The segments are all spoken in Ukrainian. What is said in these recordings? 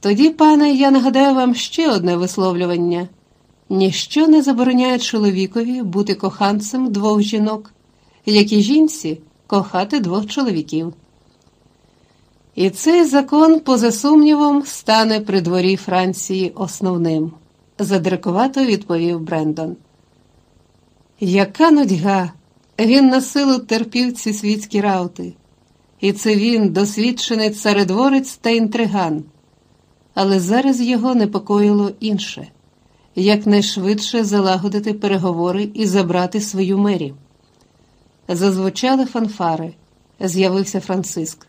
Тоді, пане, я нагадаю вам ще одне висловлювання ніщо не забороняє чоловікові бути коханцем двох жінок, як і жінці кохати двох чоловіків. І цей закон, поза сумнівом, стане при дворі Франції основним, задиркувато відповів Брендон. Яка нудьга! Він на силу терпів ці світські раути, і це він, досвідчений царедворець та інтриган. Але зараз його непокоїло інше якнайшвидше залагодити переговори і забрати свою мері. Зазвучали фанфари, з'явився Франциск.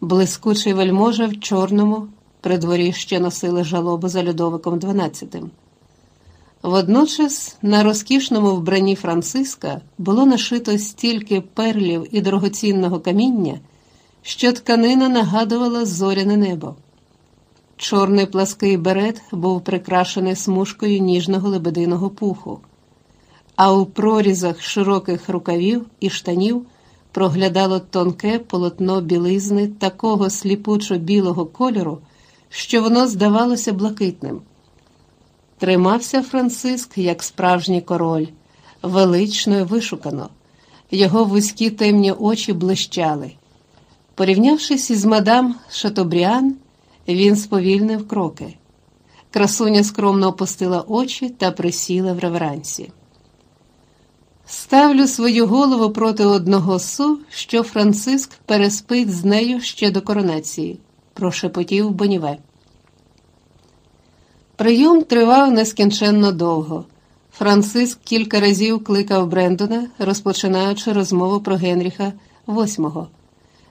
Блискучий вельможа в чорному, при дворі ще носили жалобу за Людовиком XII. Водночас на розкішному вбранні Франциска було нашито стільки перлів і дорогоцінного каміння, що тканина нагадувала зоряне небо. Чорний плаский берет був прикрашений смужкою ніжного лебединого пуху, а у прорізах широких рукавів і штанів проглядало тонке полотно білизни такого сліпучо білого кольору, що воно здавалося блакитним. Тримався Франциск як справжній король, велично і вишукано, його вузькі темні очі блищали. Порівнявшись із мадам Шатобріан, він сповільнив кроки. Красуня скромно опустила очі та присіла в реверансі. Ставлю свою голову проти одного су, що Франциск переспить з нею ще до коронації, прошепотів Боніве. Прийом тривав нескінченно довго. Франциск кілька разів кликав Брендона, розпочинаючи розмову про Генріха VIII.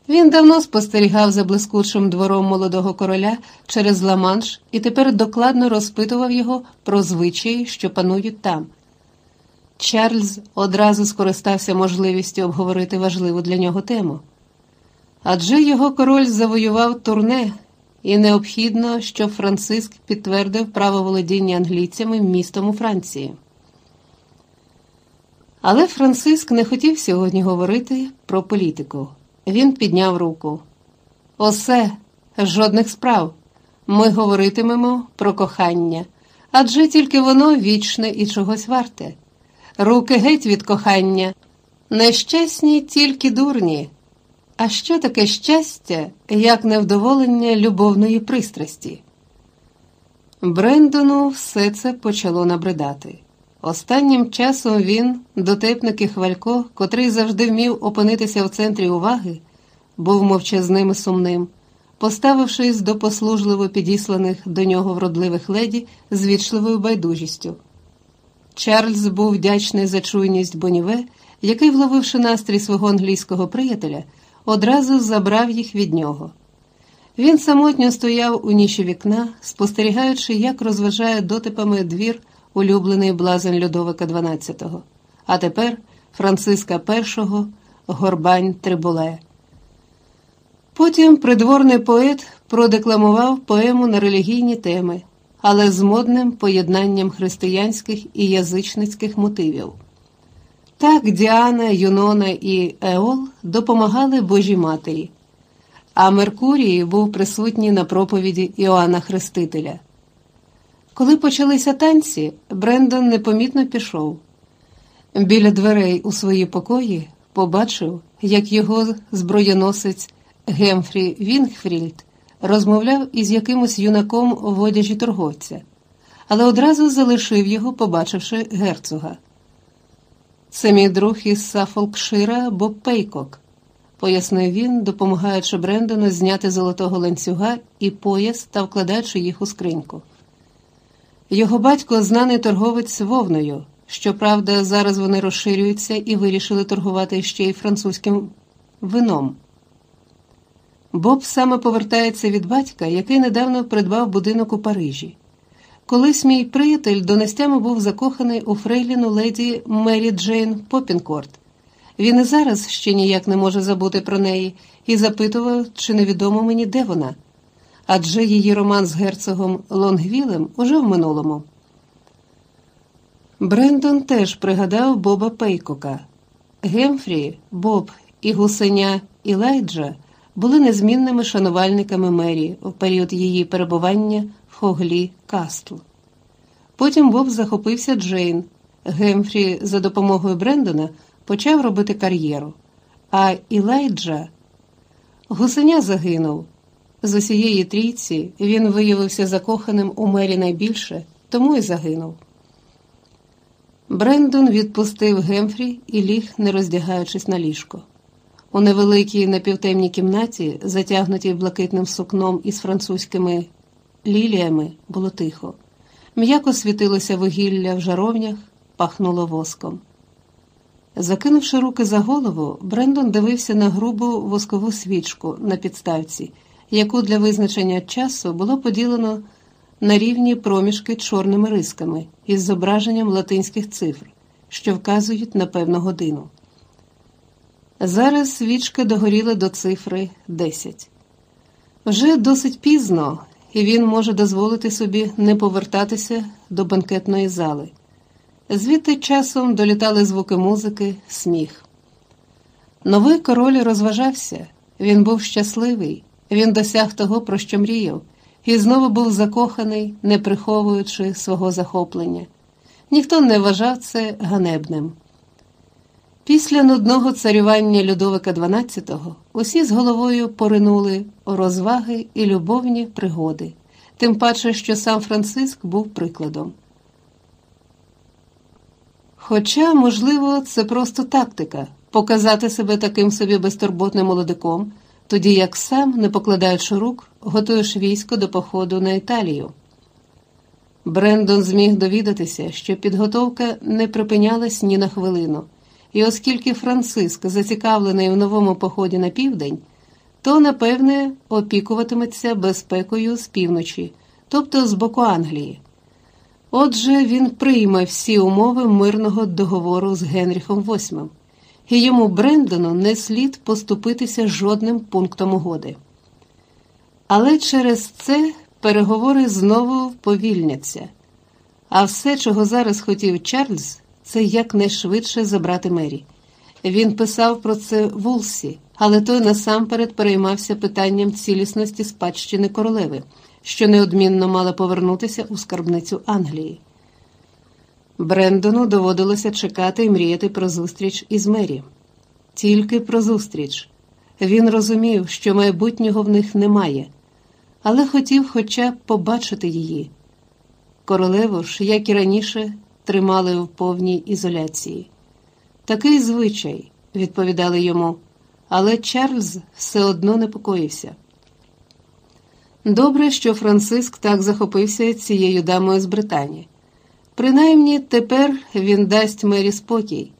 Він давно спостерігав за блискучим двором молодого короля через Ла-Манш і тепер докладно розпитував його про звичаї, що панують там. Чарльз одразу скористався можливістю обговорити важливу для нього тему. Адже його король завоював турне, і необхідно, щоб Франциск підтвердив право володіння англійцями містом у Франції. Але Франциск не хотів сьогодні говорити про політику. Він підняв руку. Осе, жодних справ. Ми говоритимемо про кохання, адже тільки воно вічне і чогось варте. Руки геть від кохання. Нещасні тільки дурні. А що таке щастя, як невдоволення любовної пристрасті? Брендону все це почало набридати. Останнім часом він, дотепник і хвалько, котрий завжди вмів опинитися в центрі уваги, був мовчазним і сумним, поставившись до послужливо підісланих до нього вродливих леді з вічливою байдужістю. Чарльз був вдячний за чуйність Боніве, який, вловивши настрій свого англійського приятеля, одразу забрав їх від нього. Він самотньо стояв у ніші вікна, спостерігаючи, як розважає дотипами двір улюблений блазень Людовика XII, а тепер Франциска І, Горбань Трибуле. Потім придворний поет продекламував поему на релігійні теми, але з модним поєднанням християнських і язичницьких мотивів. Так Діана, Юнона і Еол допомагали Божій Матері, а Меркурій був присутній на проповіді Іоанна Хрестителя. Коли почалися танці, Брендон непомітно пішов. Біля дверей у свої покої побачив, як його зброєносець Гемфрі Вінгфілд розмовляв із якимось юнаком в одяжі торговця, але одразу залишив його, побачивши герцога. Це мій друг із Саффолкшира Боб Пейкок, пояснив він, допомагаючи Брендону зняти золотого ланцюга і пояс та вкладаючи їх у скриньку. Його батько знаний торговець вовною. Щоправда, зараз вони розширюються і вирішили торгувати ще й французьким вином. Боб саме повертається від батька, який недавно придбав будинок у Парижі. Колись мій приятель донестями був закоханий у фрейліну леді Мері Джейн Попінкорт. Він і зараз ще ніяк не може забути про неї і запитував, чи невідомо мені, де вона адже її роман з герцогом Лонгвілем уже в минулому. Брендон теж пригадав Боба Пейкока. Гемфрі, Боб і гусеня Ілайджа були незмінними шанувальниками Мері в період її перебування в Хоглі Кастл. Потім Боб захопився Джейн. Гемфрі за допомогою Брендона почав робити кар'єру, а Ілайджа гусеня загинув. З усієї трійці він виявився закоханим у Мері найбільше, тому й загинув. Брендон відпустив Гемфрі і ліг, не роздягаючись на ліжко. У невеликій напівтемній кімнаті, затягнутій блакитним сукном із французькими ліліями, було тихо. М'яко світилося вугілля в жаровнях, пахнуло воском. Закинувши руки за голову, Брендон дивився на грубу воскову свічку на підставці, яку для визначення часу було поділено на рівні проміжки чорними рисками із зображенням латинських цифр, що вказують на певну годину. Зараз свічка догоріла до цифри 10. Вже досить пізно, і він може дозволити собі не повертатися до банкетної зали. Звідти часом долітали звуки музики, сміх. Новий король розважався, він був щасливий, він досяг того, про що мріяв, і знову був закоханий, не приховуючи свого захоплення. Ніхто не вважав це ганебним. Після нудного царювання Людовика XII усі з головою поринули у розваги і любовні пригоди, тим паче, що сам Франциск був прикладом. Хоча, можливо, це просто тактика показати себе таким собі безтурботним молодиком, тоді як сам, не покладаючи рук, готуєш військо до походу на Італію. Брендон зміг довідатися, що підготовка не припинялась ні на хвилину. І оскільки Франциск зацікавлений в новому поході на південь, то, напевне, опікуватиметься безпекою з півночі, тобто з боку Англії. Отже, він прийме всі умови мирного договору з Генріхом VIII, і йому Брендону не слід поступитися жодним пунктом угоди. Але через це переговори знову повільняться, а все, чого зараз хотів Чарльз це якнайшвидше забрати Мері. Він писав про це Вулсі, але той насамперед переймався питанням цілісності спадщини королеви, що неодмінно мала повернутися у скарбницю Англії. Брендону доводилося чекати і мріяти про зустріч із Мері. Тільки про зустріч. Він розумів, що майбутнього в них немає, але хотів хоча б побачити її. Королеву ж, як і раніше, тримали в повній ізоляції. Такий звичай, відповідали йому, але Чарльз все одно непокоївся. Добре, що Франциск так захопився цією дамою з Британії. Принаймні тепер він дасть мері спокій.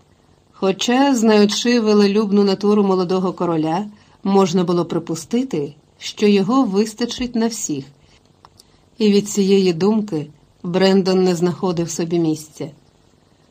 Хоча, знаючи велелюбну натуру молодого короля, можна було припустити, що його вистачить на всіх, і від цієї думки Брендон не знаходив собі місця.